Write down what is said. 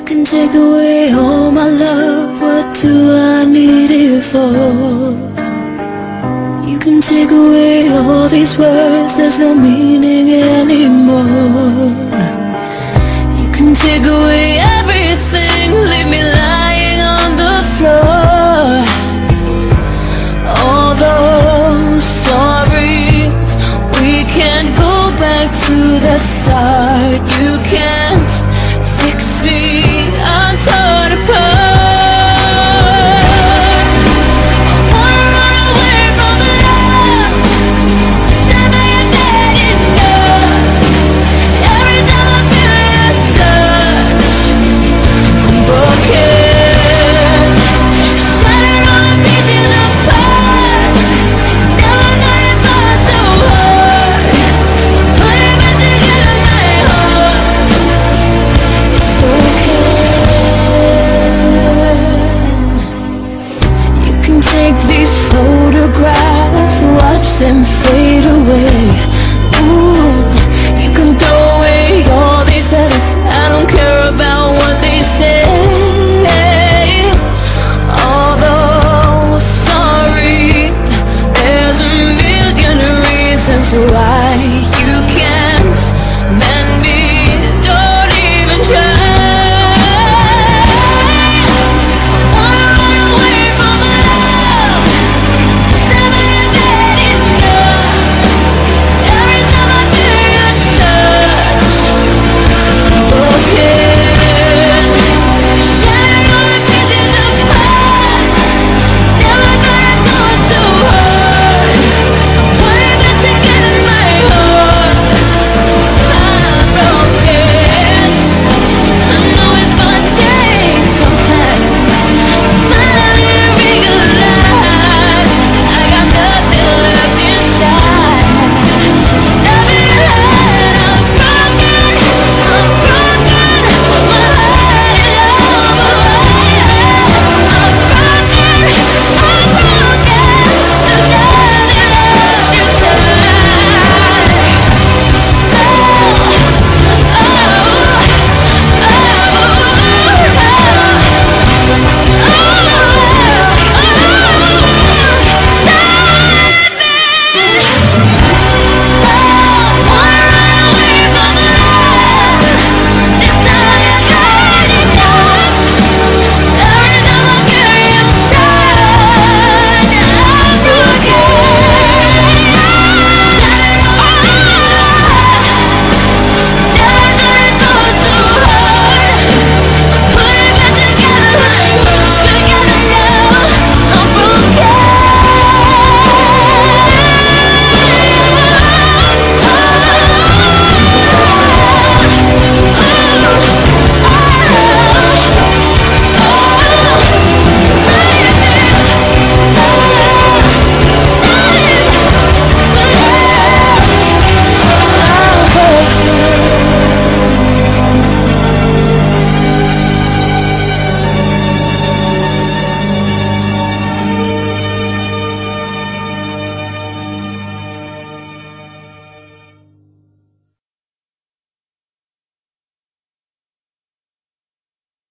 You can take away all my love, what do I need it for? You can take away all these words, there's no meaning anymore. You can take away everything, leave me lying on the floor. All those sorries, we can't go back to the start. away. Ooh, you can throw away all these letters. I don't care about what they say. Although sorry There's a million reasons why.